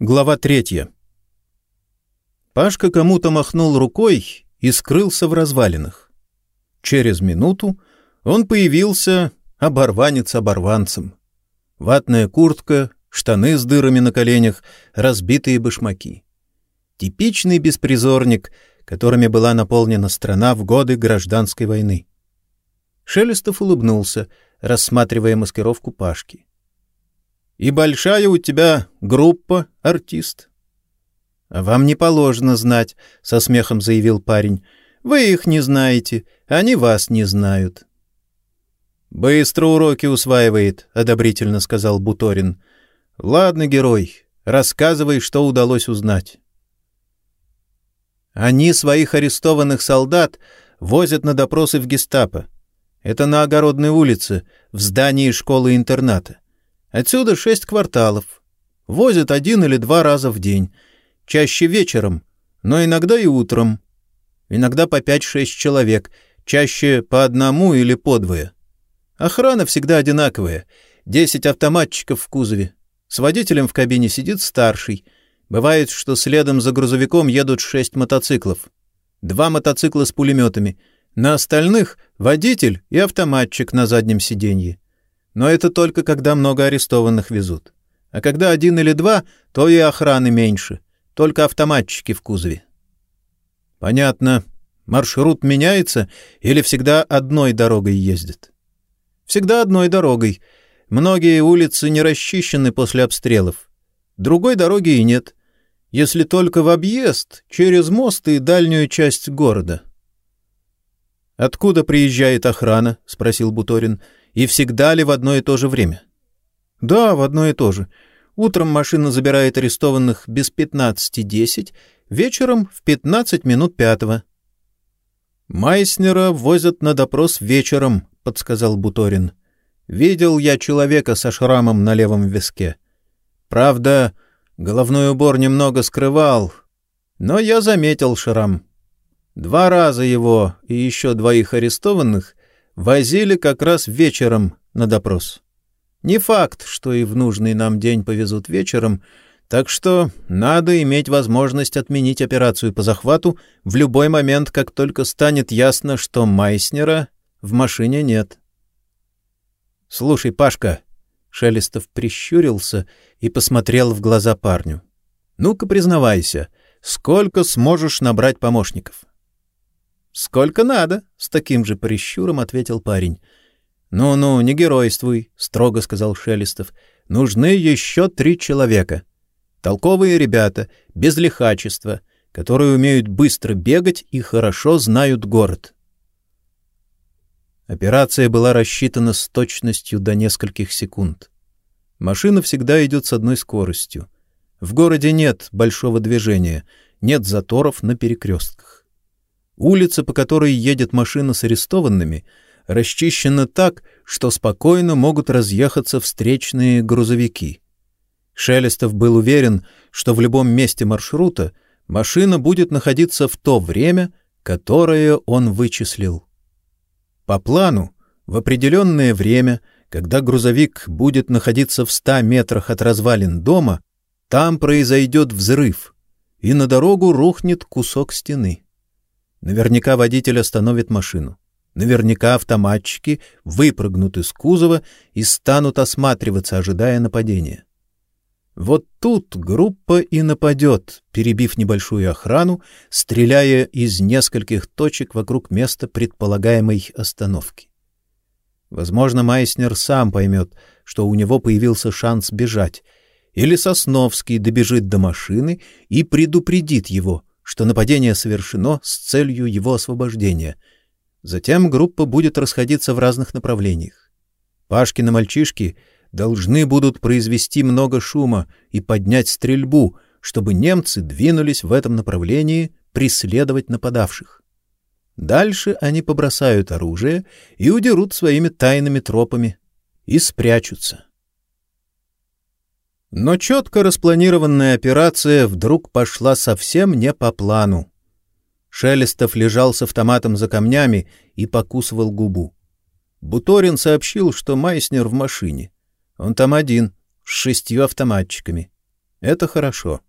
Глава третья. Пашка кому-то махнул рукой и скрылся в развалинах. Через минуту он появился оборванец оборванцем. Ватная куртка, штаны с дырами на коленях, разбитые башмаки. Типичный беспризорник, которыми была наполнена страна в годы гражданской войны. Шелестов улыбнулся, рассматривая маскировку Пашки. И большая у тебя группа, артист. — А вам не положено знать, — со смехом заявил парень. — Вы их не знаете, они вас не знают. — Быстро уроки усваивает, — одобрительно сказал Буторин. — Ладно, герой, рассказывай, что удалось узнать. Они своих арестованных солдат возят на допросы в гестапо. Это на Огородной улице, в здании школы-интерната. Отсюда шесть кварталов. Возят один или два раза в день. Чаще вечером, но иногда и утром. Иногда по пять-шесть человек, чаще по одному или по двое. Охрана всегда одинаковая. Десять автоматчиков в кузове. С водителем в кабине сидит старший. Бывает, что следом за грузовиком едут шесть мотоциклов. Два мотоцикла с пулеметами. На остальных — водитель и автоматчик на заднем сиденье. Но это только когда много арестованных везут. А когда один или два, то и охраны меньше. Только автоматчики в кузове. Понятно. Маршрут меняется или всегда одной дорогой ездит? Всегда одной дорогой. Многие улицы не расчищены после обстрелов. Другой дороги и нет. Если только в объезд, через мост и дальнюю часть города. «Откуда приезжает охрана?» — спросил Буторин. — и всегда ли в одно и то же время? Да, в одно и то же. Утром машина забирает арестованных без пятнадцати десять, вечером в пятнадцать минут пятого. Майснера возят на допрос вечером, подсказал Буторин. Видел я человека со шрамом на левом виске. Правда, головной убор немного скрывал, но я заметил шрам. Два раза его и еще двоих арестованных возили как раз вечером на допрос. Не факт, что и в нужный нам день повезут вечером, так что надо иметь возможность отменить операцию по захвату в любой момент, как только станет ясно, что Майснера в машине нет. — Слушай, Пашка, — Шелестов прищурился и посмотрел в глаза парню. — Ну-ка признавайся, сколько сможешь набрать помощников? «Сколько надо?» — с таким же прищуром ответил парень. «Ну-ну, не геройствуй», — строго сказал Шелестов. «Нужны еще три человека. Толковые ребята, без лихачества, которые умеют быстро бегать и хорошо знают город». Операция была рассчитана с точностью до нескольких секунд. Машина всегда идет с одной скоростью. В городе нет большого движения, нет заторов на перекрестках. Улица, по которой едет машина с арестованными, расчищена так, что спокойно могут разъехаться встречные грузовики. Шелестов был уверен, что в любом месте маршрута машина будет находиться в то время, которое он вычислил. По плану, в определенное время, когда грузовик будет находиться в ста метрах от развалин дома, там произойдет взрыв, и на дорогу рухнет кусок стены. Наверняка водитель остановит машину. Наверняка автоматчики выпрыгнут из кузова и станут осматриваться, ожидая нападения. Вот тут группа и нападет, перебив небольшую охрану, стреляя из нескольких точек вокруг места предполагаемой остановки. Возможно, Майснер сам поймет, что у него появился шанс бежать, или Сосновский добежит до машины и предупредит его, что нападение совершено с целью его освобождения. Затем группа будет расходиться в разных направлениях. Пашкины мальчишки должны будут произвести много шума и поднять стрельбу, чтобы немцы двинулись в этом направлении преследовать нападавших. Дальше они побросают оружие и удерут своими тайными тропами и спрячутся. Но четко распланированная операция вдруг пошла совсем не по плану. Шелестов лежал с автоматом за камнями и покусывал губу. Буторин сообщил, что Майснер в машине. Он там один, с шестью автоматчиками. Это хорошо.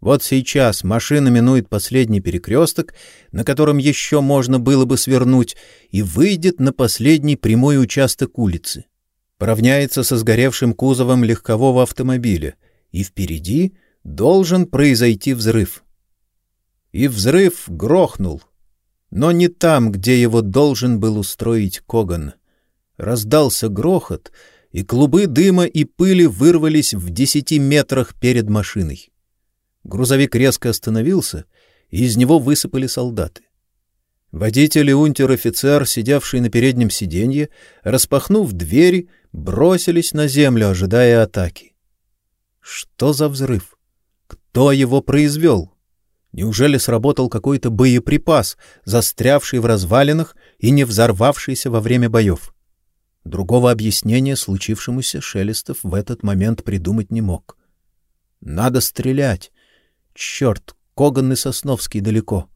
Вот сейчас машина минует последний перекресток, на котором еще можно было бы свернуть, и выйдет на последний прямой участок улицы. Поравняется со сгоревшим кузовом легкового автомобиля, и впереди должен произойти взрыв. И взрыв грохнул, но не там, где его должен был устроить Коган. Раздался грохот, и клубы дыма и пыли вырвались в десяти метрах перед машиной. Грузовик резко остановился, и из него высыпали солдаты. Водитель и унтер-офицер, сидевший на переднем сиденье, распахнув двери, бросились на землю, ожидая атаки. Что за взрыв? Кто его произвел? Неужели сработал какой-то боеприпас, застрявший в развалинах и не взорвавшийся во время боев? Другого объяснения случившемуся Шелестов в этот момент придумать не мог. Надо стрелять. Черт, Коган и Сосновский далеко.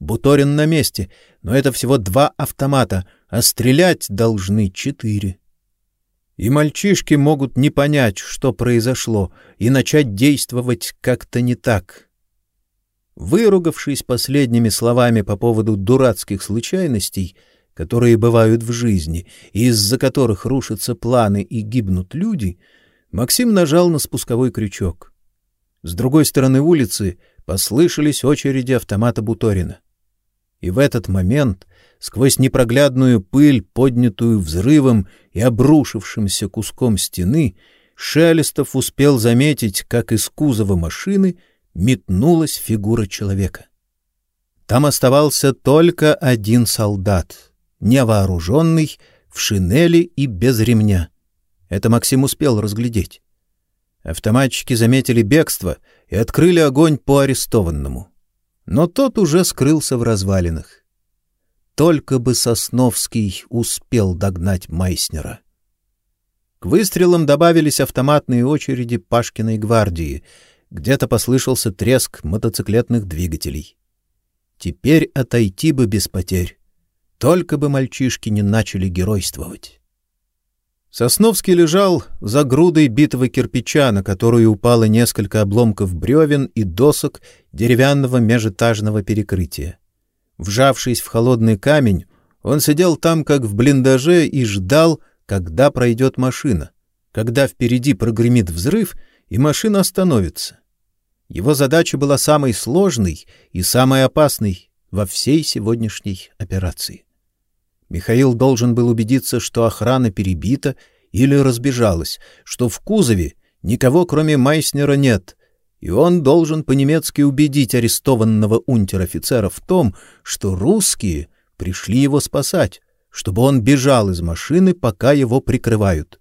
Буторин на месте, но это всего два автомата, а стрелять должны четыре. И мальчишки могут не понять, что произошло, и начать действовать как-то не так. Выругавшись последними словами по поводу дурацких случайностей, которые бывают в жизни, из-за которых рушатся планы и гибнут люди, Максим нажал на спусковой крючок. С другой стороны улицы послышались очереди автомата Буторина. И в этот момент, сквозь непроглядную пыль, поднятую взрывом и обрушившимся куском стены, Шелестов успел заметить, как из кузова машины метнулась фигура человека. Там оставался только один солдат, невооруженный, в шинели и без ремня. Это Максим успел разглядеть. Автоматчики заметили бегство и открыли огонь по арестованному. Но тот уже скрылся в развалинах. Только бы Сосновский успел догнать Майснера. К выстрелам добавились автоматные очереди Пашкиной гвардии. Где-то послышался треск мотоциклетных двигателей. Теперь отойти бы без потерь. Только бы мальчишки не начали геройствовать. Сосновский лежал за грудой битого кирпича, на которую упало несколько обломков бревен и досок деревянного межэтажного перекрытия. Вжавшись в холодный камень, он сидел там, как в блиндаже, и ждал, когда пройдет машина, когда впереди прогремит взрыв, и машина остановится. Его задача была самой сложной и самой опасной во всей сегодняшней операции. Михаил должен был убедиться, что охрана перебита или разбежалась, что в кузове никого, кроме Майснера, нет, и он должен по-немецки убедить арестованного унтер-офицера в том, что русские пришли его спасать, чтобы он бежал из машины, пока его прикрывают.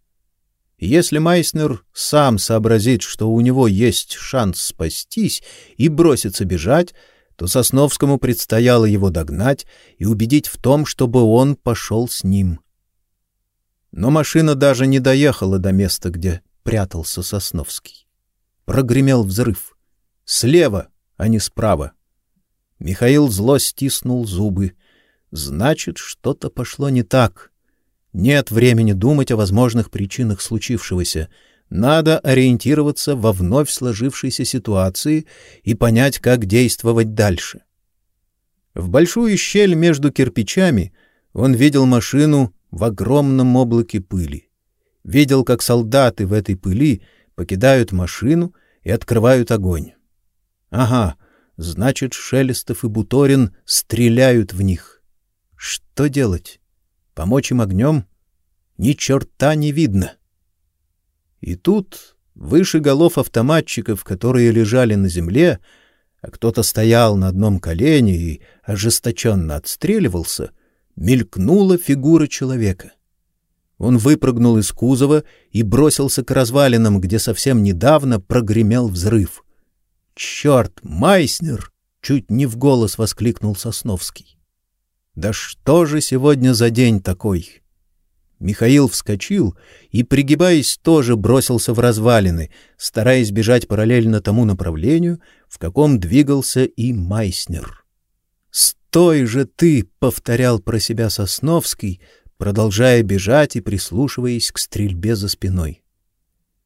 И если Майснер сам сообразит, что у него есть шанс спастись и бросится бежать, то Сосновскому предстояло его догнать и убедить в том, чтобы он пошел с ним. Но машина даже не доехала до места, где прятался Сосновский. Прогремел взрыв. Слева, а не справа. Михаил зло стиснул зубы. Значит, что-то пошло не так. Нет времени думать о возможных причинах случившегося — надо ориентироваться во вновь сложившейся ситуации и понять, как действовать дальше. В большую щель между кирпичами он видел машину в огромном облаке пыли. Видел, как солдаты в этой пыли покидают машину и открывают огонь. Ага, значит, Шелестов и Буторин стреляют в них. Что делать? Помочь им огнем? Ни черта не видно. И тут, выше голов автоматчиков, которые лежали на земле, а кто-то стоял на одном колене и ожесточенно отстреливался, мелькнула фигура человека. Он выпрыгнул из кузова и бросился к развалинам, где совсем недавно прогремел взрыв. «Черт, Майснер!» — чуть не в голос воскликнул Сосновский. «Да что же сегодня за день такой?» Михаил вскочил и, пригибаясь, тоже бросился в развалины, стараясь бежать параллельно тому направлению, в каком двигался и Майснер. «Стой же ты!» — повторял про себя Сосновский, продолжая бежать и прислушиваясь к стрельбе за спиной.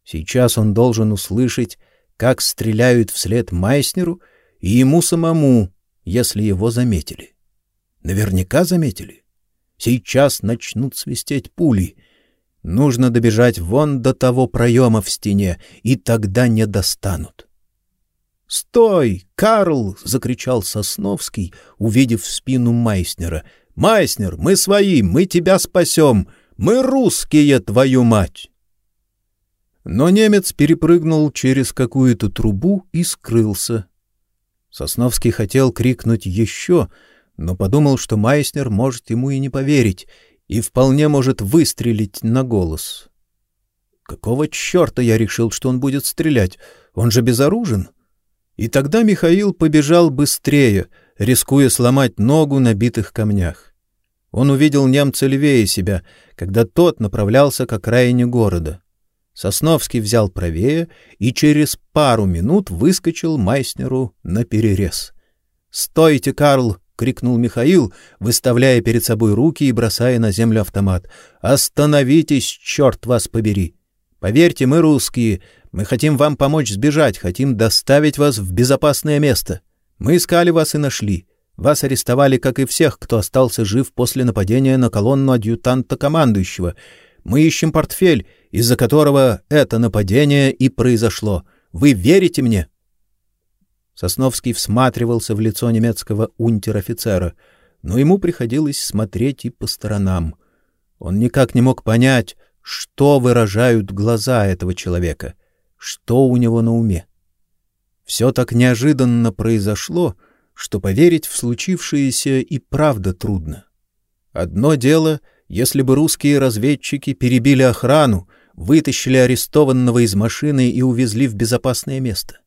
Сейчас он должен услышать, как стреляют вслед Майснеру и ему самому, если его заметили. Наверняка заметили. Сейчас начнут свистеть пули. Нужно добежать вон до того проема в стене, и тогда не достанут. «Стой, Карл!» — закричал Сосновский, увидев спину Майснера. «Майснер, мы свои, мы тебя спасем! Мы русские, твою мать!» Но немец перепрыгнул через какую-то трубу и скрылся. Сосновский хотел крикнуть еще, но подумал, что Майснер может ему и не поверить, и вполне может выстрелить на голос. Какого черта я решил, что он будет стрелять? Он же безоружен. И тогда Михаил побежал быстрее, рискуя сломать ногу на битых камнях. Он увидел немца левее себя, когда тот направлялся к окраине города. Сосновский взял правее и через пару минут выскочил Майснеру на перерез. "Стойте, Карл!" крикнул Михаил, выставляя перед собой руки и бросая на землю автомат. Остановитесь, черт вас побери. Поверьте, мы русские, мы хотим вам помочь сбежать, хотим доставить вас в безопасное место. Мы искали вас и нашли. Вас арестовали, как и всех, кто остался жив после нападения на колонну адъютанта командующего. Мы ищем портфель, из-за которого это нападение и произошло. Вы верите мне? Сосновский всматривался в лицо немецкого унтер-офицера, но ему приходилось смотреть и по сторонам. Он никак не мог понять, что выражают глаза этого человека, что у него на уме. Все так неожиданно произошло, что поверить в случившееся и правда трудно. Одно дело, если бы русские разведчики перебили охрану, вытащили арестованного из машины и увезли в безопасное место.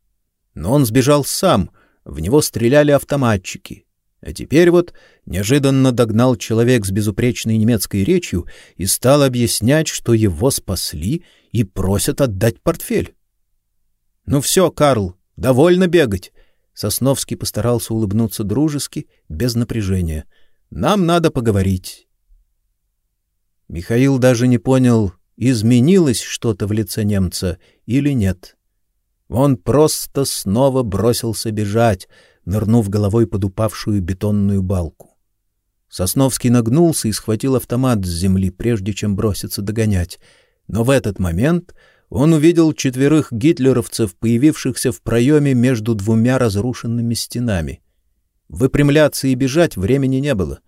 Но он сбежал сам, в него стреляли автоматчики. А теперь вот неожиданно догнал человек с безупречной немецкой речью и стал объяснять, что его спасли и просят отдать портфель. Ну все, Карл, довольно бегать. Сосновский постарался улыбнуться дружески, без напряжения. Нам надо поговорить. Михаил даже не понял, изменилось что-то в лице немца или нет. Он просто снова бросился бежать, нырнув головой под упавшую бетонную балку. Сосновский нагнулся и схватил автомат с земли, прежде чем броситься догонять. Но в этот момент он увидел четверых гитлеровцев, появившихся в проеме между двумя разрушенными стенами. Выпрямляться и бежать времени не было.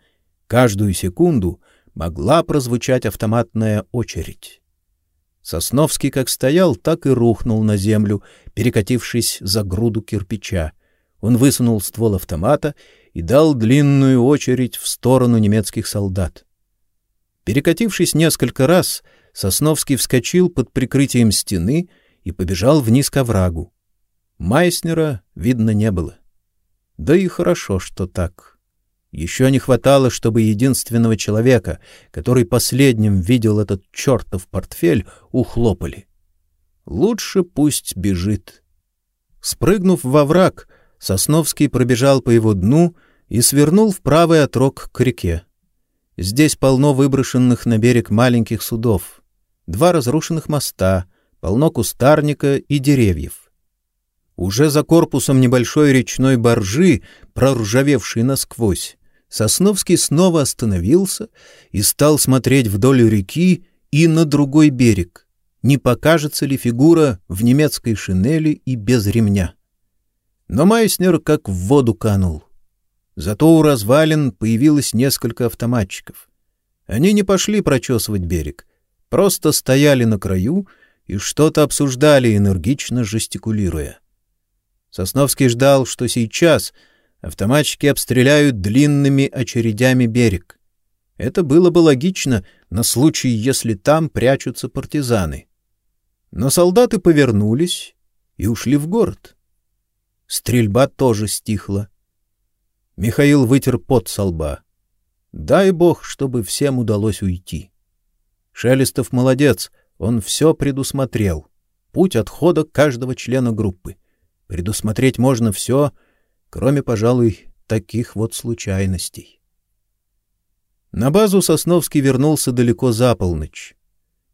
Каждую секунду могла прозвучать автоматная очередь. Сосновский как стоял, так и рухнул на землю, перекатившись за груду кирпича. Он высунул ствол автомата и дал длинную очередь в сторону немецких солдат. Перекатившись несколько раз, Сосновский вскочил под прикрытием стены и побежал вниз к оврагу. Майснера видно не было. Да и хорошо, что так. Еще не хватало, чтобы единственного человека, который последним видел этот чертов портфель, ухлопали. Лучше пусть бежит. Спрыгнув во враг, Сосновский пробежал по его дну и свернул в правый отрог к реке. Здесь полно выброшенных на берег маленьких судов, два разрушенных моста, полно кустарника и деревьев. Уже за корпусом небольшой речной баржи, проржавевшей насквозь, Сосновский снова остановился и стал смотреть вдоль реки и на другой берег. Не покажется ли фигура в немецкой шинели и без ремня? Но Майснер как в воду канул. Зато у развалин появилось несколько автоматчиков. Они не пошли прочесывать берег, просто стояли на краю и что-то обсуждали, энергично жестикулируя. Сосновский ждал, что сейчас — автоматчики обстреляют длинными очередями берег. Это было бы логично на случай, если там прячутся партизаны. Но солдаты повернулись и ушли в город. Стрельба тоже стихла. Михаил вытер пот со лба. Дай бог, чтобы всем удалось уйти. Шелестов молодец, он все предусмотрел. Путь отхода каждого члена группы. Предусмотреть можно все, кроме, пожалуй, таких вот случайностей. На базу Сосновский вернулся далеко за полночь.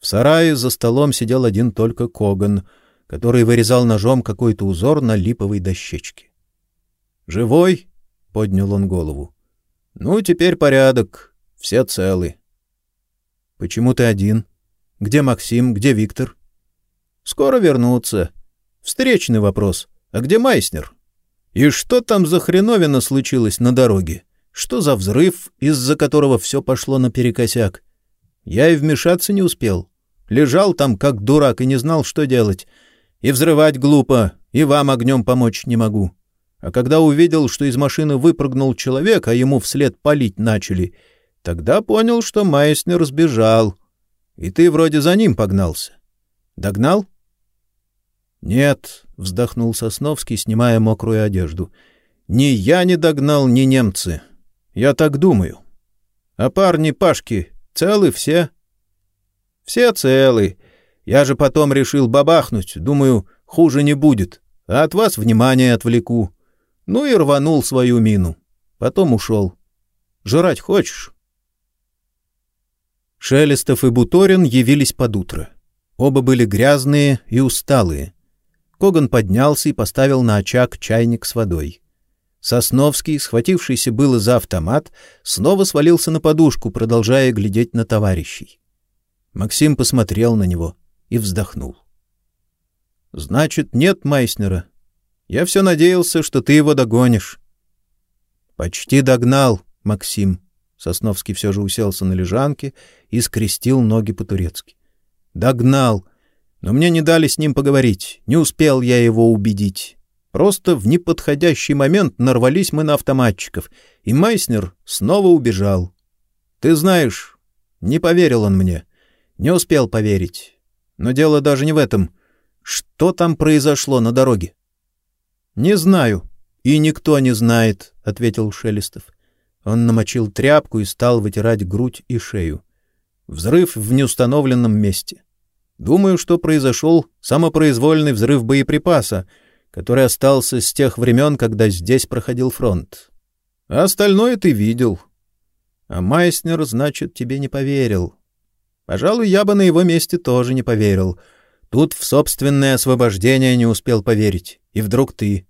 В сарае за столом сидел один только Коган. который вырезал ножом какой-то узор на липовой дощечке. «Живой?» — поднял он голову. «Ну, теперь порядок. Все целы». «Почему ты один? Где Максим? Где Виктор?» «Скоро вернутся. Встречный вопрос. А где Майснер?» «И что там за хреновина случилось на дороге? Что за взрыв, из-за которого все пошло наперекосяк? Я и вмешаться не успел. Лежал там, как дурак, и не знал, что делать. И взрывать глупо, и вам огнем помочь не могу. А когда увидел, что из машины выпрыгнул человек, а ему вслед палить начали, тогда понял, что Майснер сбежал. И ты вроде за ним погнался. Догнал? — Нет, — вздохнул Сосновский, снимая мокрую одежду. — Ни я не догнал, ни немцы. Я так думаю. А парни Пашки целы все? — Все целы. Я же потом решил бабахнуть, думаю, хуже не будет, а от вас внимание отвлеку. Ну и рванул свою мину. Потом ушел. Жрать хочешь? Шелестов и Буторин явились под утро. Оба были грязные и усталые. Коган поднялся и поставил на очаг чайник с водой. Сосновский, схватившийся было за автомат, снова свалился на подушку, продолжая глядеть на товарищей. Максим посмотрел на него — и вздохнул. — Значит, нет Майснера. Я все надеялся, что ты его догонишь. — Почти догнал, Максим. Сосновский все же уселся на лежанке и скрестил ноги по-турецки. — Догнал. Но мне не дали с ним поговорить. Не успел я его убедить. Просто в неподходящий момент нарвались мы на автоматчиков, и Майснер снова убежал. Ты знаешь, не поверил он мне. Не успел поверить. Но дело даже не в этом. Что там произошло на дороге? — Не знаю. И никто не знает, — ответил Шелестов. Он намочил тряпку и стал вытирать грудь и шею. Взрыв в неустановленном месте. Думаю, что произошел самопроизвольный взрыв боеприпаса, который остался с тех времен, когда здесь проходил фронт. А остальное ты видел. А Майснер, значит, тебе не поверил. Пожалуй, я бы на его месте тоже не поверил. Тут в собственное освобождение не успел поверить. И вдруг ты.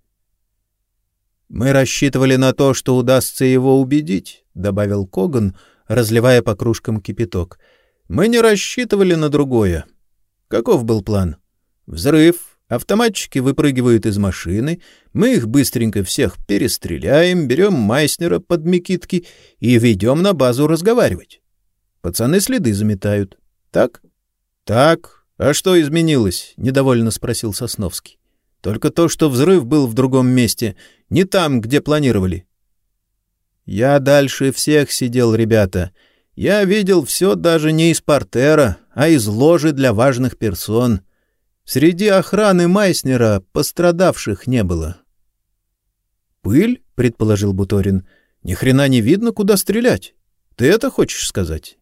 Мы рассчитывали на то, что удастся его убедить, добавил Коган, разливая по кружкам кипяток. Мы не рассчитывали на другое. Каков был план? Взрыв, автоматчики выпрыгивают из машины, мы их быстренько всех перестреляем, берем Майснера под Микитки и ведем на базу разговаривать. Пацаны следы заметают. Так? Так. А что изменилось? недовольно спросил Сосновский. Только то, что взрыв был в другом месте, не там, где планировали. Я дальше всех сидел, ребята. Я видел все даже не из портера, а из ложи для важных персон. Среди охраны Майснера пострадавших не было. Пыль, предположил Буторин. Ни хрена не видно, куда стрелять. Ты это хочешь сказать?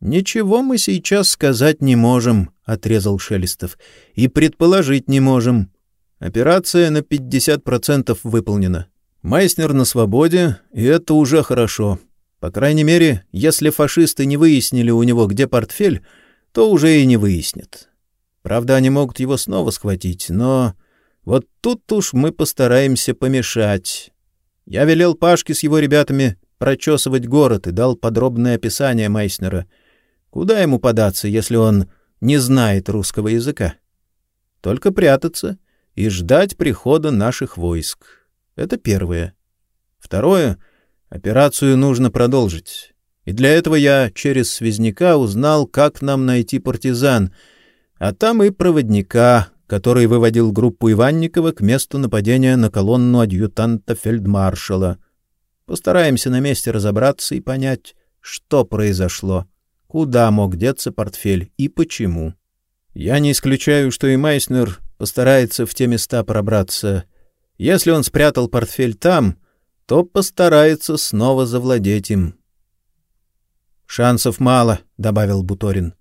Ничего мы сейчас сказать не можем, отрезал Шелестов. И предположить не можем. Операция на 50% выполнена. Майснер на свободе, и это уже хорошо. По крайней мере, если фашисты не выяснили у него, где портфель, то уже и не выяснят. Правда, они могут его снова схватить, но вот тут уж мы постараемся помешать. Я велел Пашке с его ребятами прочесывать город и дал подробное описание Майснера — Куда ему податься, если он не знает русского языка? Только прятаться и ждать прихода наших войск. Это первое. Второе — операцию нужно продолжить. И для этого я через связняка узнал, как нам найти партизан, а там и проводника, который выводил группу Иванникова к месту нападения на колонну адъютанта фельдмаршала. Постараемся на месте разобраться и понять, что произошло куда мог деться портфель и почему. Я не исключаю, что и Майснер постарается в те места пробраться. Если он спрятал портфель там, то постарается снова завладеть им. Шансов мало, добавил Буторин.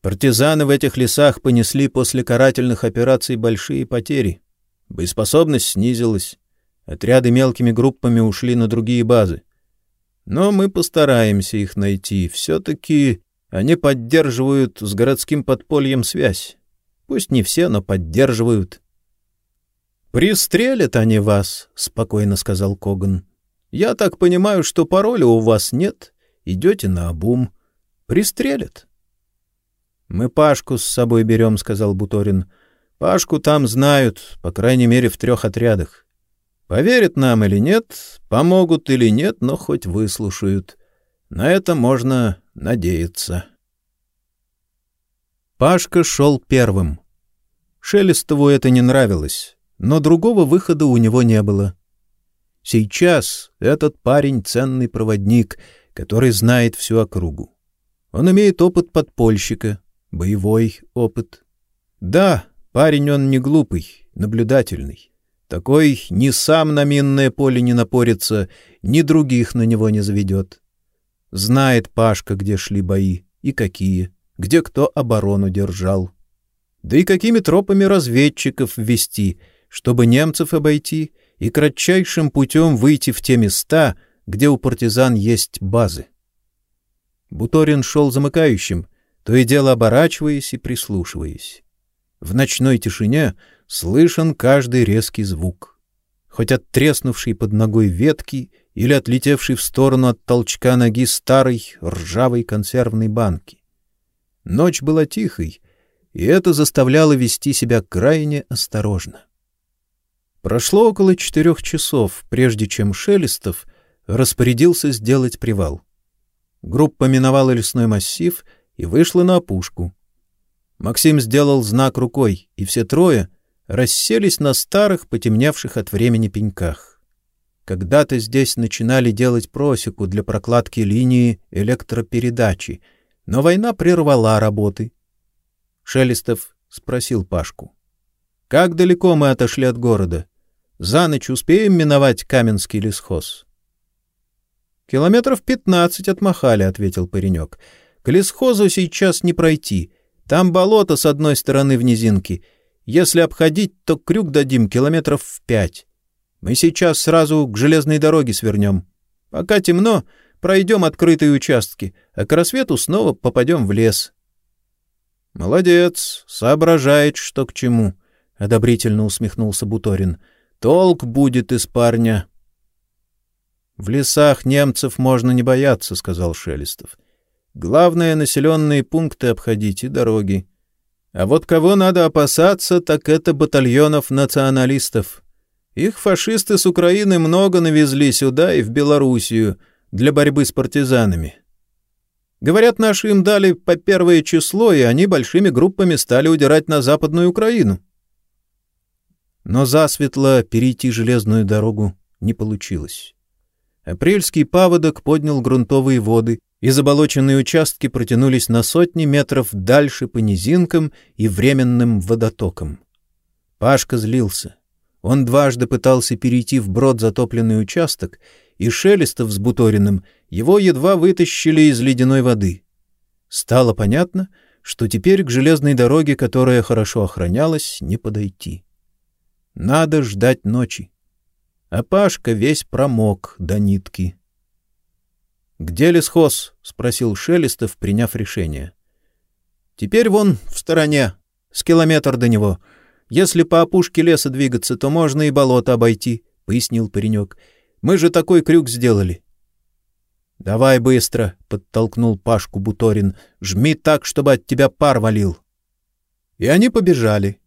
Партизаны в этих лесах понесли после карательных операций большие потери. Боеспособность снизилась. Отряды мелкими группами ушли на другие базы. Но мы постараемся их найти. Все-таки они поддерживают с городским подпольем связь. Пусть не все, но поддерживают. «Пристрелят они вас», — спокойно сказал Коган. «Я так понимаю, что пароля у вас нет. Идете на обум. Пристрелят». «Мы Пашку с собой берем», — сказал Буторин. «Пашку там знают, по крайней мере, в трех отрядах. Поверят нам или нет, помогут или нет, но хоть выслушают. На это можно надеяться». Пашка шел первым. Шелестову это не нравилось но другого выхода у него не было. Сейчас этот парень — ценный проводник, который знает всю округу. Он имеет опыт подпольщика, боевой опыт. Да, парень он не глупый, наблюдательный. Такой ни сам на минное поле не напорится, ни других на него не заведет. Знает Пашка, где шли бои и какие, где кто оборону держал. Да и какими тропами разведчиков ввести — чтобы немцев обойти и кратчайшим путем выйти в те места, где у партизан есть базы. Буторин шел замыкающим, то и дело оборачиваясь и прислушиваясь. В ночной тишине слышен каждый резкий звук. Хоть от треснувшей под ногой ветки или отлетевшей в сторону от толчка ноги старой ржавой консервной банки. Ночь была тихой, и это заставляло вести себя крайне осторожно. Прошло около четырех часов, прежде чем Шелестов распорядился сделать привал. Группа миновала лесной массив и вышла на опушку. Максим сделал знак рукой, и все трое расселись на старых, потемневших от времени пеньках. Когда-то здесь начинали делать просеку для прокладки линии электропередачи, но война прервала работы. Шелестов спросил Пашку. — Как далеко мы отошли от города? За ночь успеем миновать Каменский лесхоз? — Километров пятнадцать отмахали, — ответил паренек. — К лесхозу сейчас не пройти. Там болото с одной стороны в низинке. Если обходить, то крюк дадим километров в пять. Мы сейчас сразу к железной дороге свернем. Пока темно, пройдем открытые участки, а к рассвету снова попадем в лес. — Молодец, соображает, что к чему, — одобрительно усмехнулся Буторин. — Толк будет из парня. — В лесах немцев можно не бояться, — сказал Шелестов. — Главное — населенные пункты обходить и дороги. А вот кого надо опасаться, так это батальонов националистов. Их фашисты с Украины много навезли сюда и в Белоруссию для борьбы с партизанами. Говорят, наши им дали по первое число, и они большими группами стали удирать на Западную Украину. Но засветло перейти железную дорогу не получилось. Апрельский паводок поднял грунтовые воды, и заболоченные участки протянулись на сотни метров дальше по низинкам и временным водотокам. Пашка злился. Он дважды пытался перейти в брод затопленный участок, и Шелестов с Буториным его едва вытащили из ледяной воды. Стало понятно, что теперь к железной дороге, которая хорошо охранялась, не подойти. Надо ждать ночи. А Пашка весь промок до нитки. — Где лесхоз? — спросил Шелестов, приняв решение. — Теперь вон в стороне, с километр до него. Если по опушке леса двигаться, то можно и болото обойти, — пояснил паренек. — Мы же такой крюк сделали. — Давай быстро, — подтолкнул Пашку Буторин. — Жми так, чтобы от тебя пар валил. И они побежали.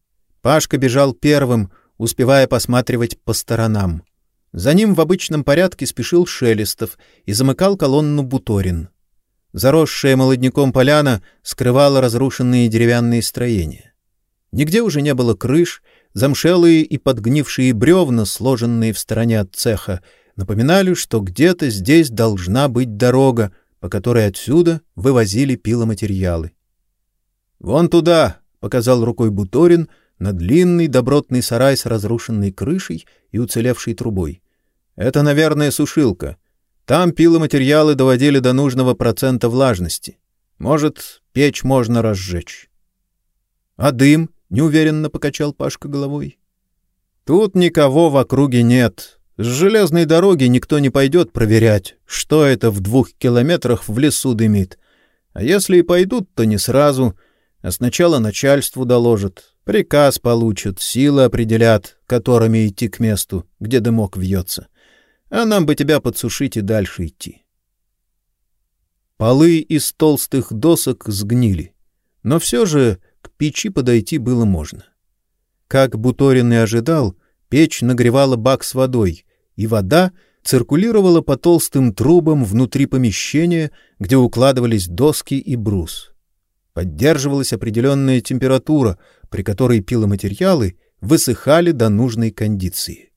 Пашка бежал первым, успевая посматривать по сторонам. За ним в обычном порядке спешил Шелестов и замыкал колонну Буторин. Заросшая молодняком поляна скрывала разрушенные деревянные строения. Нигде уже не было крыш, замшелые и подгнившие бревна, сложенные в стороне от цеха, напоминали, что где-то здесь должна быть дорога, по которой отсюда вывозили пиломатериалы. «Вон туда!» — показал рукой Буторин — на длинный добротный сарай с разрушенной крышей и уцелевшей трубой. Это, наверное, сушилка. Там пиломатериалы доводили до нужного процента влажности. Может, печь можно разжечь. — А дым? — неуверенно покачал Пашка головой. — Тут никого в округе нет. С железной дороги никто не пойдет проверять, что это в двух километрах в лесу дымит. А если и пойдут, то не сразу — А сначала начальству доложат, приказ получат, силы определят, которыми идти к месту, где дымок вьется. А нам бы тебя подсушить и дальше идти. Полы из толстых досок сгнили, но все же печи подойти было можно. Как Буторин и ожидал, печь нагревала бак с водой, и вода циркулировала по толстым трубам внутри помещения, где укладывались доски и брус. Поддерживалась определенная температура, при которой пиломатериалы высыхали до нужной кондиции.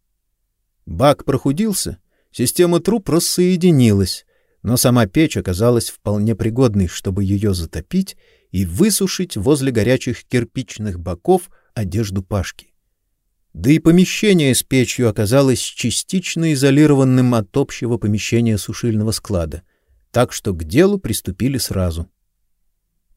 Бак прохудился, система труб рассоединилась, но сама печь оказалась вполне пригодной, чтобы ее затопить и высушить возле горячих кирпичных боков одежду Пашки. Да и помещение с печью оказалось частично изолированным от общего помещения сушильного склада, так что к делу приступили сразу —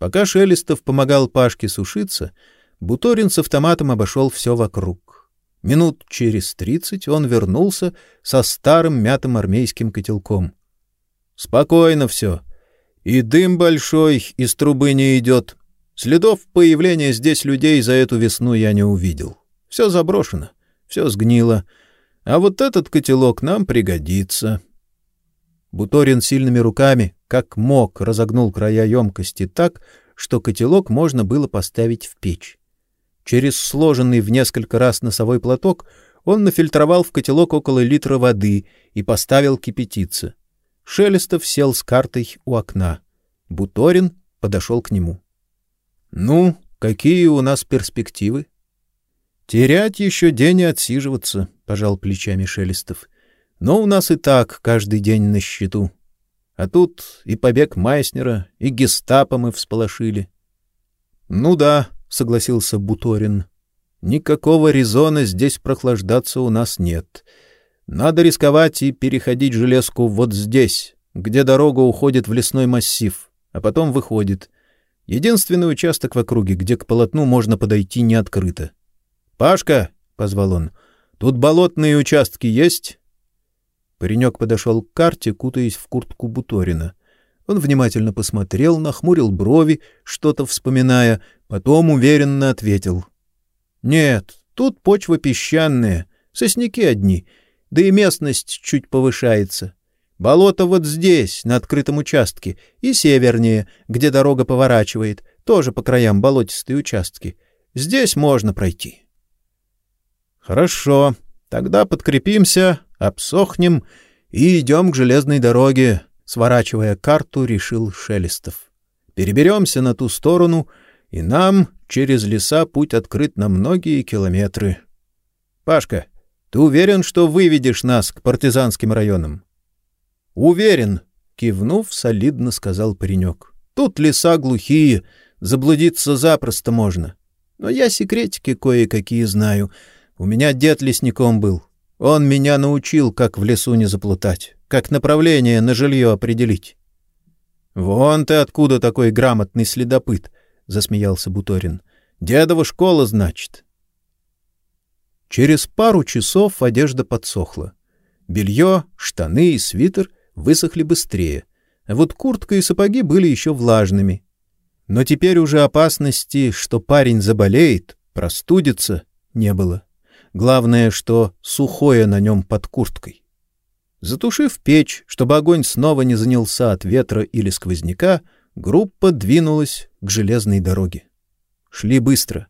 Пока Шелестов помогал Пашке сушиться, Буторин с автоматом обошел все вокруг. Минут через тридцать он вернулся со старым мятым армейским котелком. — Спокойно все. И дым большой из трубы не идет. Следов появления здесь людей за эту весну я не увидел. Все заброшено, все сгнило. А вот этот котелок нам пригодится. Буторин сильными руками как мог, разогнул края емкости так, что котелок можно было поставить в печь. Через сложенный в несколько раз носовой платок он нафильтровал в котелок около литра воды и поставил кипятиться. Шелестов сел с картой у окна. Буторин подошел к нему. — Ну, какие у нас перспективы? — Терять еще день и отсиживаться, — пожал плечами Шелестов. — Но у нас и так каждый день на счету. — а тут и побег Майснера, и гестапо мы всполошили. — Ну да, — согласился Буторин. — Никакого резона здесь прохлаждаться у нас нет. Надо рисковать и переходить железку вот здесь, где дорога уходит в лесной массив, а потом выходит. Единственный участок в округе, где к полотну можно подойти не открыто. — Пашка, — позвал он, — тут болотные участки есть? Паренек подошел к карте, кутаясь в куртку Буторина. Он внимательно посмотрел, нахмурил брови, что-то вспоминая, потом уверенно ответил. — Нет, тут почва песчаная, сосняки одни, да и местность чуть повышается. Болото вот здесь, на открытом участке, и севернее, где дорога поворачивает, тоже по краям болотистые участки. Здесь можно пройти. — Хорошо, тогда подкрепимся, Обсохнем и идем к железной дороге, сворачивая карту, решил Шелестов. Переберемся на ту сторону, и нам через леса путь открыт на многие километры. Пашка, ты уверен, что выведешь нас к партизанским районам? Уверен, кивнув, солидно сказал паренек. Тут леса глухие, заблудиться запросто можно. Но я секретики кое-какие знаю. У меня дед лесником был. Он меня научил, как в лесу не заплутать, как направление на жилье определить. — Вон ты откуда такой грамотный следопыт, — засмеялся Буторин. — Дедова школа, значит. Через пару часов одежда подсохла. Белье, штаны и свитер высохли быстрее, а вот куртка и сапоги были еще влажными. Но теперь уже опасности, что парень заболеет, простудится, не было. Главное, что сухое на нем под курткой. Затушив печь, чтобы огонь снова не занялся от ветра или сквозняка, группа двинулась к железной дороге. Шли быстро.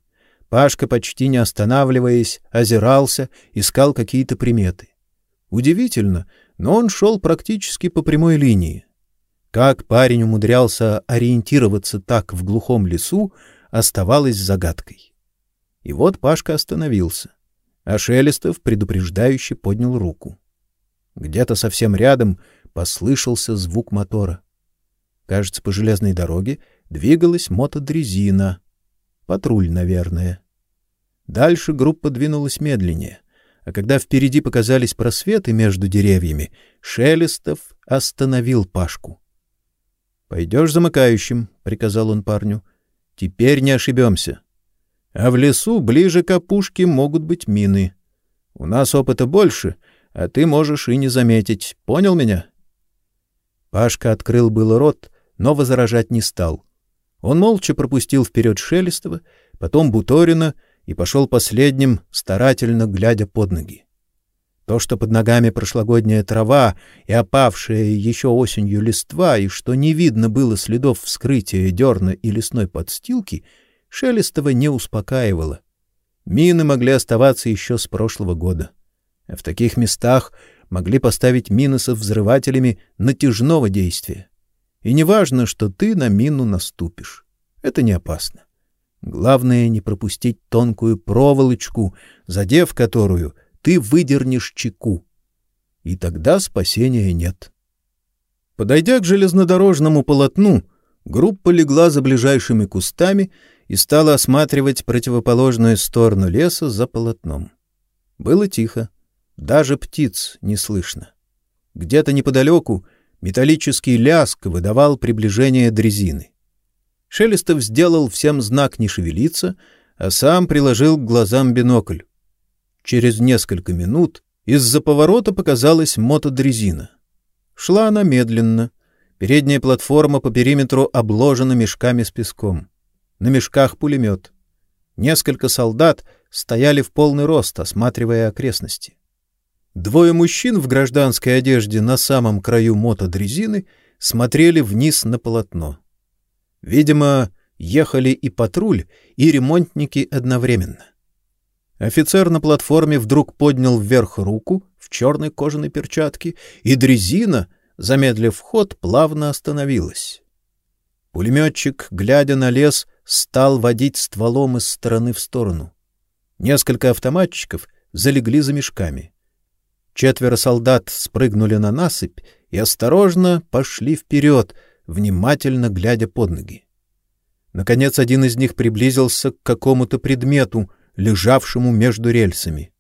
Пашка, почти не останавливаясь, озирался, искал какие-то приметы. Удивительно, но он шел практически по прямой линии. Как парень умудрялся ориентироваться так в глухом лесу, оставалось загадкой. И вот Пашка остановился а Шелестов предупреждающе поднял руку. Где-то совсем рядом послышался звук мотора. Кажется, по железной дороге двигалась мотодрезина. Патруль, наверное. Дальше группа двинулась медленнее, а когда впереди показались просветы между деревьями, Шелестов остановил Пашку. — Пойдешь замыкающим, — приказал он парню. — Теперь не ошибемся. А в лесу ближе к опушке могут быть мины. У нас опыта больше, а ты можешь и не заметить. Понял меня? Пашка открыл было рот, но возражать не стал. Он молча пропустил вперед Шелестова, потом Буторина и пошел последним, старательно глядя под ноги. То, что под ногами прошлогодняя трава и опавшая еще осенью листва, и что не видно было следов вскрытия дерна и лесной подстилки, Шелестова не успокаивало. Мины могли оставаться еще с прошлого года. А в таких местах могли поставить мины со взрывателями натяжного действия. И не важно, что ты на мину наступишь. Это не опасно. Главное не пропустить тонкую проволочку, задев которую ты выдернешь чеку. И тогда спасения нет. Подойдя к железнодорожному полотну, группа легла за ближайшими кустами и стала осматривать противоположную сторону леса за полотном. Было тихо, даже птиц не слышно. Где-то неподалеку металлический ляск выдавал приближение дрезины. Шелестов сделал всем знак не шевелиться, а сам приложил к глазам бинокль. Через несколько минут из-за поворота показалась мотодрезина. Шла она медленно. Передняя платформа по периметру обложена мешками с песком. На мешках пулемет. Несколько солдат стояли в полный рост, осматривая окрестности. Двое мужчин в гражданской одежде на самом краю мотодрезины смотрели вниз на полотно. Видимо, ехали и патруль, и ремонтники одновременно. Офицер на платформе вдруг поднял вверх руку в черной кожаной перчатке, и дрезина, замедлив ход, плавно остановилась. Пулеметчик, глядя на лес, стал водить стволом из стороны в сторону. Несколько автоматчиков залегли за мешками. Четверо солдат спрыгнули на насыпь и осторожно пошли вперед, внимательно глядя под ноги. Наконец один из них приблизился к какому-то предмету, лежавшему между рельсами.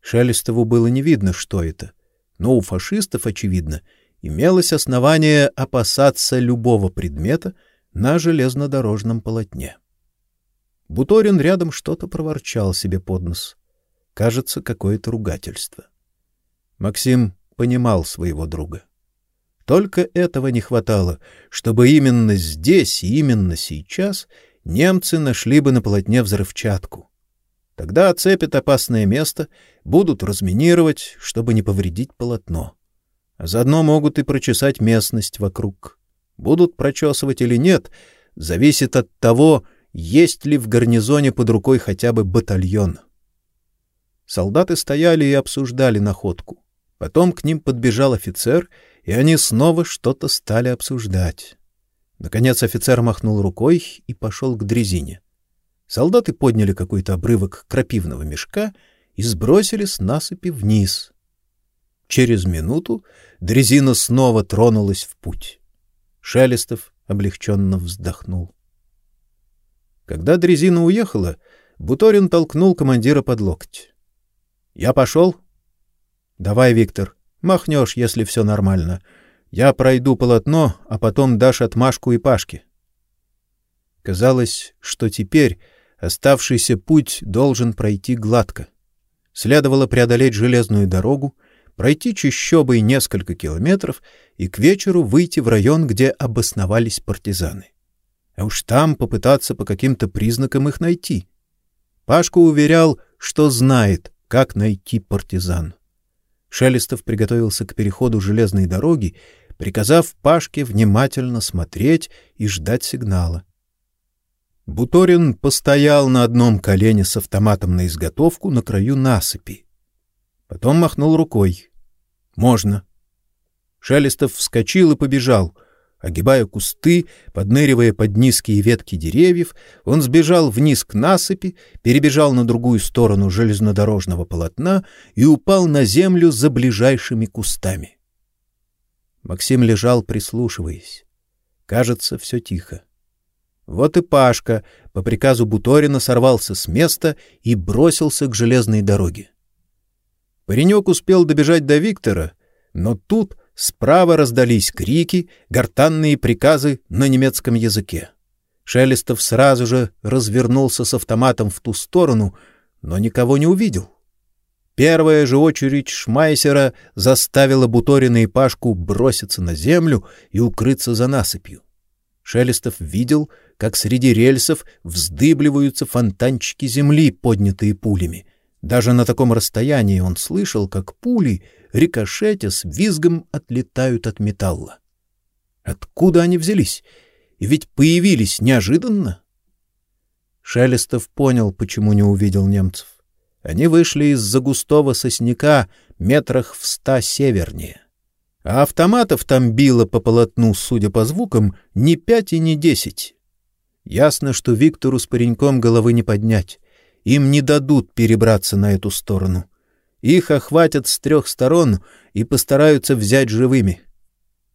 Шелестову было не видно, что это, но у фашистов, очевидно, имелось основание опасаться любого предмета на железнодорожном полотне. Буторин рядом что-то проворчал себе под нос. Кажется, какое-то ругательство. Максим понимал своего друга. Только этого не хватало, чтобы именно здесь и именно сейчас немцы нашли бы на полотне взрывчатку. Тогда оцепят опасное место, будут разминировать, чтобы не повредить полотно. А заодно могут и прочесать местность вокруг. Будут прочесывать или нет, зависит от того, есть ли в гарнизоне под рукой хотя бы батальон. Солдаты стояли и обсуждали находку. Потом к ним подбежал офицер, и они снова что-то стали обсуждать. Наконец офицер махнул рукой и пошел к дрезине. Солдаты подняли какой-то обрывок крапивного мешка и сбросили с насыпи вниз. Через минуту дрезина снова тронулась в путь. Шелестов облегченно вздохнул. Когда дрезина уехала, Буторин толкнул командира под локоть. Я пошел?» Давай, Виктор, махнешь, если все нормально. Я пройду полотно, а потом дашь отмашку и Пашке. Казалось, что теперь Оставшийся путь должен пройти гладко. Следовало преодолеть железную дорогу, пройти чащобой несколько километров и к вечеру выйти в район, где обосновались партизаны. А уж там попытаться по каким-то признакам их найти. Пашка уверял, что знает, как найти партизан. Шелестов приготовился к переходу железной дороги, приказав Пашке внимательно смотреть и ждать сигнала. Буторин постоял на одном колене с автоматом на изготовку на краю насыпи. Потом махнул рукой. Можно. Шелестов вскочил и побежал. Огибая кусты, подныривая под низкие ветки деревьев, он сбежал вниз к насыпи, перебежал на другую сторону железнодорожного полотна и упал на землю за ближайшими кустами. Максим лежал, прислушиваясь. Кажется, все тихо. Вот и Пашка по приказу Буторина сорвался с места и бросился к железной дороге. Паренек успел добежать до Виктора, но тут справа раздались крики, гортанные приказы на немецком языке. Шелестов сразу же развернулся с автоматом в ту сторону, но никого не увидел. Первая же очередь Шмайсера заставила Буторина и Пашку броситься на землю и укрыться за насыпью. Шелестов видел, как среди рельсов вздыбливаются фонтанчики земли, поднятые пулями. Даже на таком расстоянии он слышал, как пули, рикошетя, с визгом отлетают от металла. Откуда они взялись? И ведь появились неожиданно. Шелестов понял, почему не увидел немцев. Они вышли из-за густого сосняка метрах в ста севернее. А автоматов там било по полотну, судя по звукам, не пять и не десять. Ясно, что Виктору с пареньком головы не поднять. Им не дадут перебраться на эту сторону. Их охватят с трех сторон и постараются взять живыми.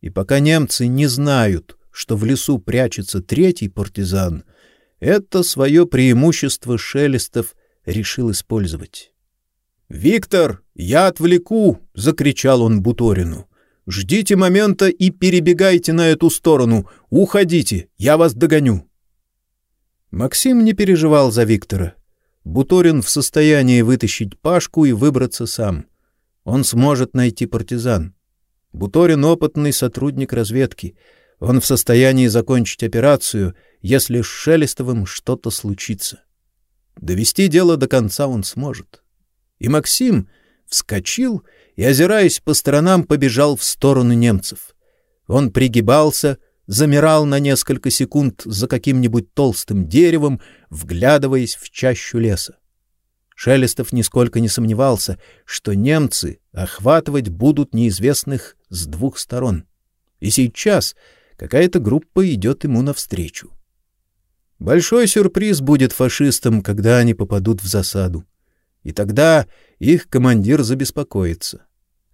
И пока немцы не знают, что в лесу прячется третий партизан, это свое преимущество Шелестов решил использовать. «Виктор, я отвлеку!» — закричал он Буторину. «Ждите момента и перебегайте на эту сторону. Уходите, я вас догоню». Максим не переживал за Виктора. Буторин в состоянии вытащить Пашку и выбраться сам. Он сможет найти партизан. Буторин — опытный сотрудник разведки. Он в состоянии закончить операцию, если с Шелестовым что-то случится. Довести дело до конца он сможет. И Максим вскочил и, озираясь по сторонам, побежал в сторону немцев. Он пригибался, замирал на несколько секунд за каким-нибудь толстым деревом, вглядываясь в чащу леса. Шелестов нисколько не сомневался, что немцы охватывать будут неизвестных с двух сторон. И сейчас какая-то группа идет ему навстречу. Большой сюрприз будет фашистам, когда они попадут в засаду. И тогда их командир забеспокоится.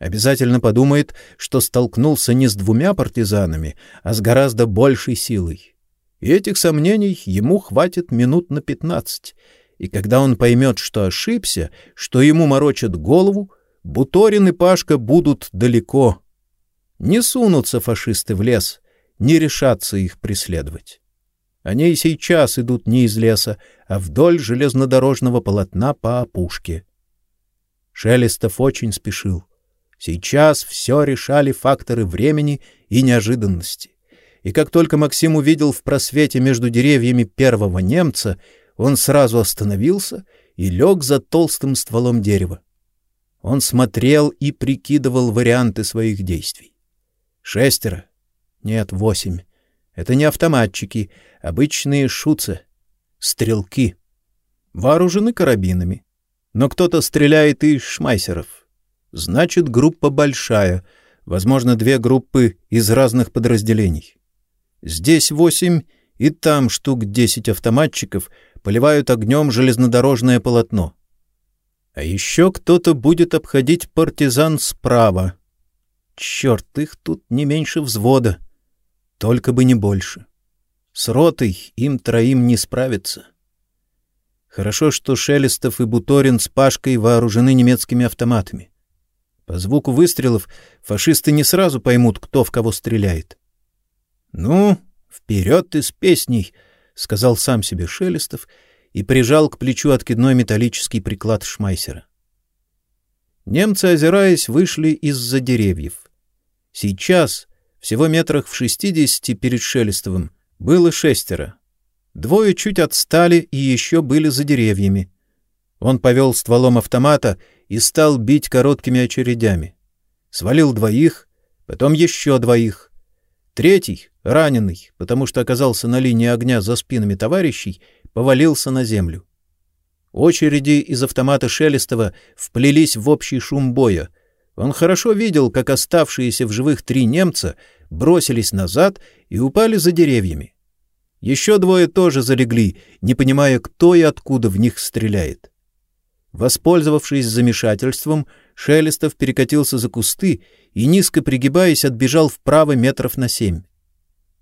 Обязательно подумает, что столкнулся не с двумя партизанами, а с гораздо большей силой. И этих сомнений ему хватит минут на пятнадцать. И когда он поймет, что ошибся, что ему морочат голову, Буторин и Пашка будут далеко. Не сунутся фашисты в лес, не решатся их преследовать. Они и сейчас идут не из леса, а вдоль железнодорожного полотна по опушке. Шелестов очень спешил. Сейчас все решали факторы времени и неожиданности. И как только Максим увидел в просвете между деревьями первого немца, он сразу остановился и лег за толстым стволом дерева. Он смотрел и прикидывал варианты своих действий. Шестеро? Нет, восемь. Это не автоматчики, обычные шуцы, стрелки. Вооружены карабинами. Но кто-то стреляет из шмайсеров. Значит, группа большая, возможно, две группы из разных подразделений. Здесь восемь, и там штук десять автоматчиков поливают огнем железнодорожное полотно. А еще кто-то будет обходить партизан справа. Черт, их тут не меньше взвода. Только бы не больше. С ротой им троим не справиться. Хорошо, что Шелестов и Буторин с Пашкой вооружены немецкими автоматами. По звуку выстрелов фашисты не сразу поймут, кто в кого стреляет. — Ну, вперед ты с песней! — сказал сам себе Шелестов и прижал к плечу откидной металлический приклад Шмайсера. Немцы, озираясь, вышли из-за деревьев. Сейчас всего метрах в шестидесяти перед Шелестовым, было шестеро. Двое чуть отстали и еще были за деревьями. Он повел стволом автомата и стал бить короткими очередями. Свалил двоих, потом еще двоих. Третий, раненый, потому что оказался на линии огня за спинами товарищей, повалился на землю. Очереди из автомата Шелестова вплелись в общий шум боя — он хорошо видел, как оставшиеся в живых три немца бросились назад и упали за деревьями. Еще двое тоже залегли, не понимая, кто и откуда в них стреляет. Воспользовавшись замешательством, Шелестов перекатился за кусты и, низко пригибаясь, отбежал вправо метров на семь.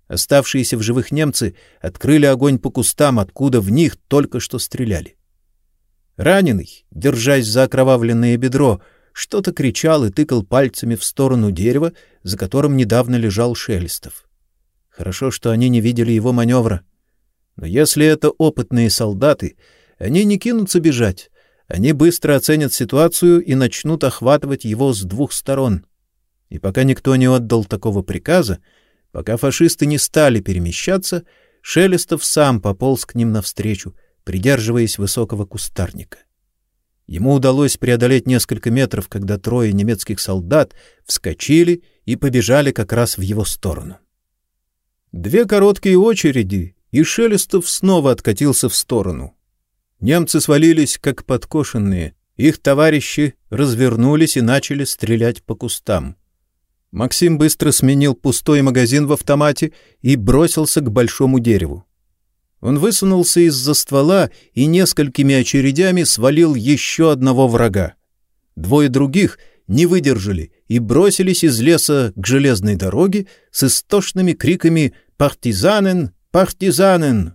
Оставшиеся в живых немцы открыли огонь по кустам, откуда в них только что стреляли. Раненый, держась за окровавленное бедро, что-то кричал и тыкал пальцами в сторону дерева, за которым недавно лежал Шелестов. Хорошо, что они не видели его маневра. Но если это опытные солдаты, они не кинутся бежать. Они быстро оценят ситуацию и начнут охватывать его с двух сторон. И пока никто не отдал такого приказа, пока фашисты не стали перемещаться, Шелестов сам пополз к ним навстречу, придерживаясь высокого кустарника. Ему удалось преодолеть несколько метров, когда трое немецких солдат вскочили и побежали как раз в его сторону. Две короткие очереди, и Шелестов снова откатился в сторону. Немцы свалились, как подкошенные. Их товарищи развернулись и начали стрелять по кустам. Максим быстро сменил пустой магазин в автомате и бросился к большому дереву. Он высунулся из-за ствола и несколькими очередями свалил еще одного врага. Двое других не выдержали и бросились из леса к железной дороге с истошными криками «Партизанен! Партизанен!».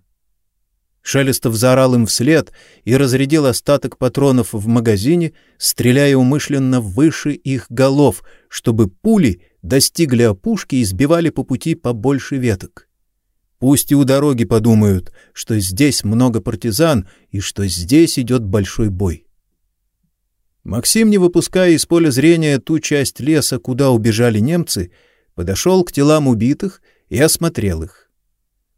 Шелестов заорал им вслед и разрядил остаток патронов в магазине, стреляя умышленно выше их голов, чтобы пули достигли опушки и сбивали по пути побольше веток. Пусть и у дороги подумают, что здесь много партизан и что здесь идет большой бой. Максим, не выпуская из поля зрения ту часть леса, куда убежали немцы, подошел к телам убитых и осмотрел их.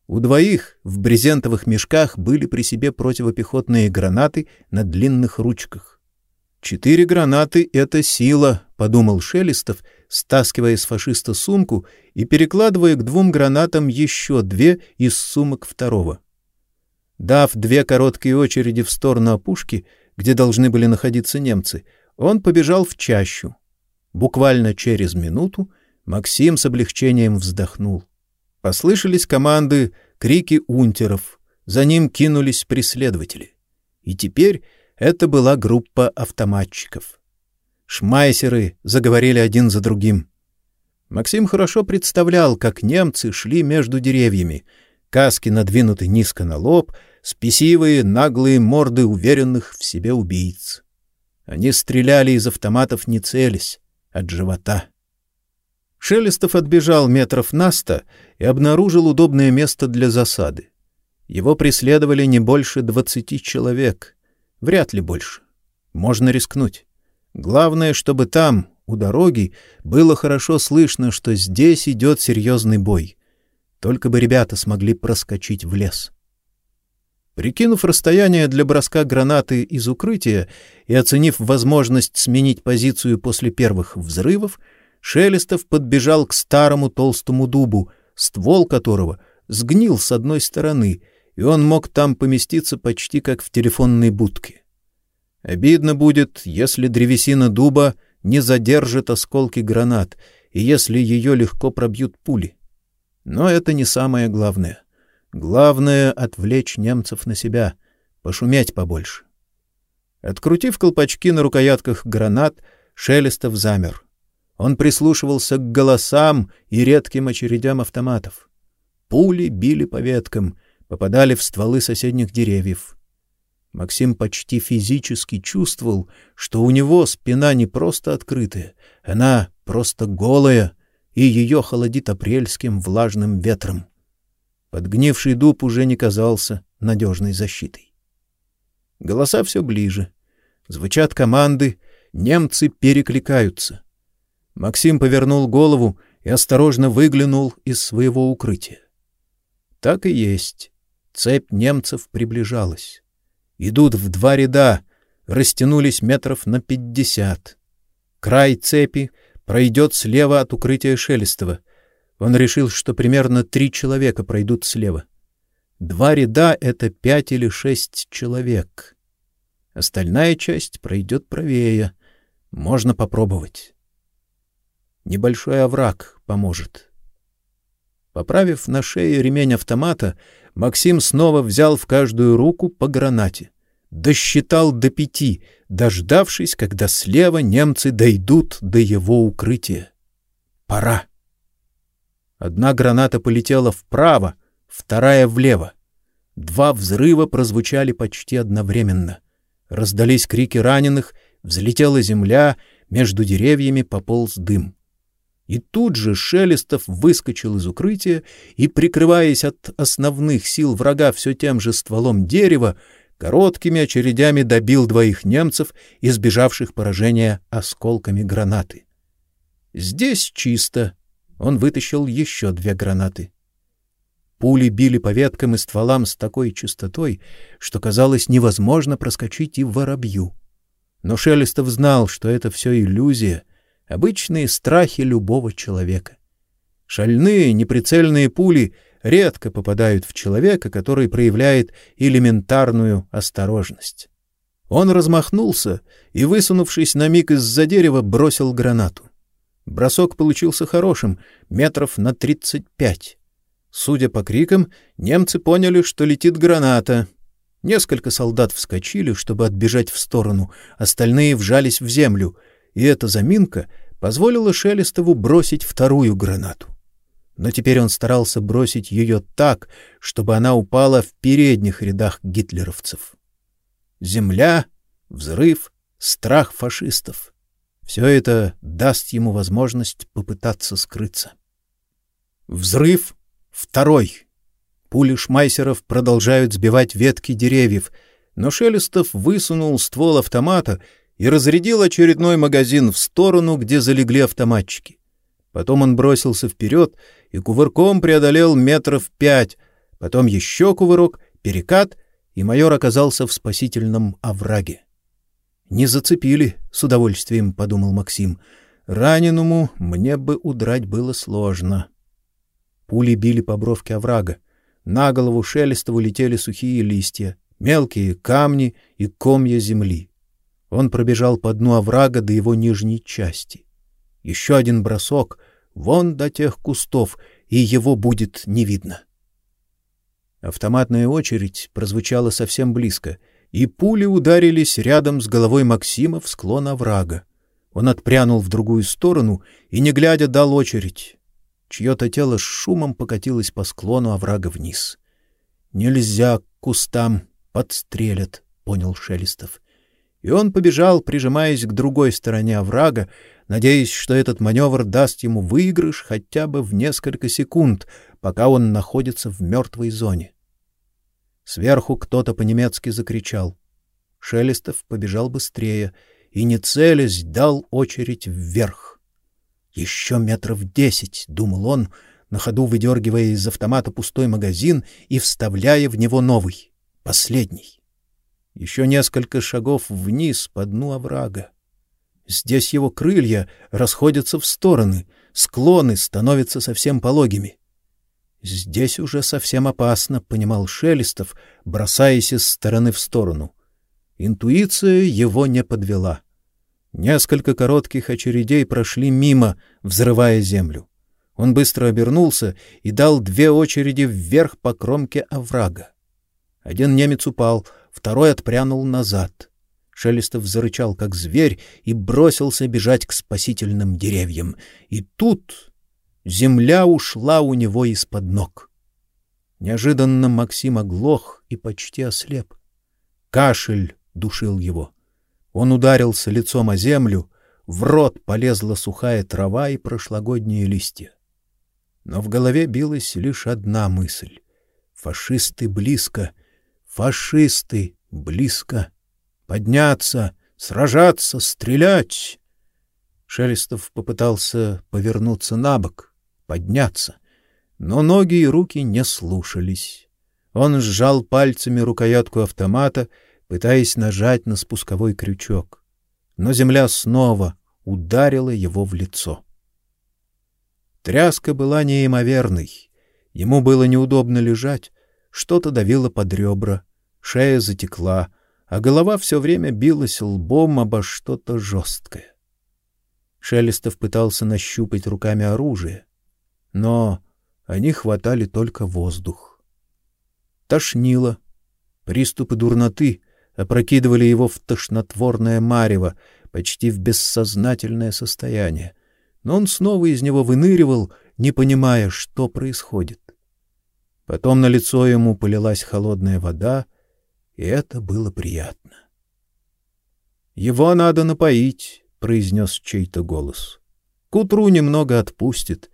У двоих в брезентовых мешках были при себе противопехотные гранаты на длинных ручках. Четыре гранаты — это сила, — подумал Шелестов, стаскивая с фашиста сумку и перекладывая к двум гранатам еще две из сумок второго. Дав две короткие очереди в сторону опушки, где должны были находиться немцы, он побежал в чащу. Буквально через минуту Максим с облегчением вздохнул. Послышались команды, крики унтеров. За ним кинулись преследователи. И теперь это была группа автоматчиков. Шмайсеры заговорили один за другим. Максим хорошо представлял, как немцы шли между деревьями. Каски надвинуты низко на лоб, спесивые, наглые морды уверенных в себе убийц. Они стреляли из автоматов не целясь, от живота. Шелестов отбежал метров на сто и обнаружил удобное место для засады. Его преследовали не больше двадцати человек. Вряд ли больше. Можно рискнуть. Главное, чтобы там, у дороги, было хорошо слышно, что здесь идет серьезный бой. Только бы ребята смогли проскочить в лес. Прикинув расстояние для броска гранаты из укрытия и оценив возможность сменить позицию после первых взрывов, Шелестов подбежал к старому толстому дубу, ствол которого сгнил с одной стороны, и он мог там поместиться почти как в телефонной будке. Обидно будет, если древесина дуба не задержит осколки гранат, и если ее легко пробьют пули. Но это не самое главное. Главное — отвлечь немцев на себя, пошуметь побольше. Открутив колпачки на рукоятках гранат, Шелестов замер. Он прислушивался к голосам и редким очередям автоматов. Пули били по веткам, попадали в стволы соседних деревьев. Максим почти физически чувствовал, что у него спина не просто открытая, она просто голая, и ее холодит апрельским влажным ветром. Подгнивший дуб уже не казался надежной защитой. Голоса все ближе. Звучат команды, немцы перекликаются. Максим повернул голову и осторожно выглянул из своего укрытия. Так и есть. Цепь немцев приближалась идут в два ряда, растянулись метров на пятьдесят. Край цепи пройдет слева от укрытия Шелестова. Он решил, что примерно три человека пройдут слева. Два ряда — это пять или шесть человек. Остальная часть пройдет правее. Можно попробовать. Небольшой овраг поможет. Поправив на шее ремень автомата, Максим снова взял в каждую руку по гранате. Досчитал до пяти, дождавшись, когда слева немцы дойдут до его укрытия. Пора. Одна граната полетела вправо, вторая влево. Два взрыва прозвучали почти одновременно. Раздались крики раненых, взлетела земля, между деревьями пополз дым. И тут же Шелестов выскочил из укрытия и, прикрываясь от основных сил врага все тем же стволом дерева, короткими очередями добил двоих немцев, избежавших поражения осколками гранаты. Здесь чисто. Он вытащил еще две гранаты. Пули били по веткам и стволам с такой частотой, что казалось невозможно проскочить и воробью. Но Шелестов знал, что это все иллюзия, обычные страхи любого человека. Шальные, неприцельные пули редко попадают в человека, который проявляет элементарную осторожность. Он размахнулся и, высунувшись на миг из-за дерева, бросил гранату. Бросок получился хорошим, метров на тридцать пять. Судя по крикам, немцы поняли, что летит граната. Несколько солдат вскочили, чтобы отбежать в сторону, остальные вжались в землю, и эта заминка позволила Шелестову бросить вторую гранату. Но теперь он старался бросить ее так, чтобы она упала в передних рядах гитлеровцев. Земля, взрыв, страх фашистов — все это даст ему возможность попытаться скрыться. Взрыв второй. Пули шмайсеров продолжают сбивать ветки деревьев, но Шелестов высунул ствол автомата и разрядил очередной магазин в сторону, где залегли автоматчики. Потом он бросился вперед и кувырком преодолел метров пять, потом еще кувырок, перекат — и майор оказался в спасительном овраге. Не зацепили, с удовольствием подумал Максим. Раненому мне бы удрать было сложно. Пули били по бровке оврага. На голову Шелестову летели сухие листья, мелкие камни и комья земли. Он пробежал по дну оврага до его нижней части. Еще один бросок, вон до тех кустов, и его будет не видно. Автоматная очередь прозвучала совсем близко, и пули ударились рядом с головой Максима в склон оврага. Он отпрянул в другую сторону и, не глядя, дал очередь. Чье-то тело с шумом покатилось по склону оврага вниз. «Нельзя к кустам, подстрелят», — понял Шелестов. И он побежал, прижимаясь к другой стороне оврага, надеясь, что этот маневр даст ему выигрыш хотя бы в несколько секунд, пока он находится в мертвой зоне. Сверху кто-то по-немецки закричал. Шелестов побежал быстрее и, не целясь, дал очередь вверх. «Еще метров десять», — думал он, на ходу выдергивая из автомата пустой магазин и вставляя в него новый, последний. Еще несколько шагов вниз по дну оврага. Здесь его крылья расходятся в стороны, склоны становятся совсем пологими. Здесь уже совсем опасно, понимал Шелестов, бросаясь из стороны в сторону. Интуиция его не подвела. Несколько коротких очередей прошли мимо, взрывая землю. Он быстро обернулся и дал две очереди вверх по кромке оврага. Один немец упал, второй отпрянул назад. Шелестов зарычал, как зверь, и бросился бежать к спасительным деревьям. И тут Земля ушла у него из-под ног. Неожиданно Максим оглох и почти ослеп. Кашель душил его. Он ударился лицом о землю, в рот полезла сухая трава и прошлогодние листья. Но в голове билась лишь одна мысль: фашисты близко, фашисты близко. Подняться, сражаться, стрелять. Шелестов попытался повернуться на бок, подняться, но ноги и руки не слушались. Он сжал пальцами рукоятку автомата, пытаясь нажать на спусковой крючок, но земля снова ударила его в лицо. Тряска была неимоверной. Ему было неудобно лежать, что-то давило под ребра, шея затекла, а голова все время билась лбом обо что-то жесткое. Шелестов пытался нащупать руками оружие, но они хватали только воздух. Тошнило. Приступы дурноты опрокидывали его в тошнотворное марево, почти в бессознательное состояние. Но он снова из него выныривал, не понимая, что происходит. Потом на лицо ему полилась холодная вода, и это было приятно. Его надо напоить, произнес чей-то голос. К утру немного отпустит,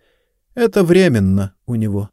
это временно у него.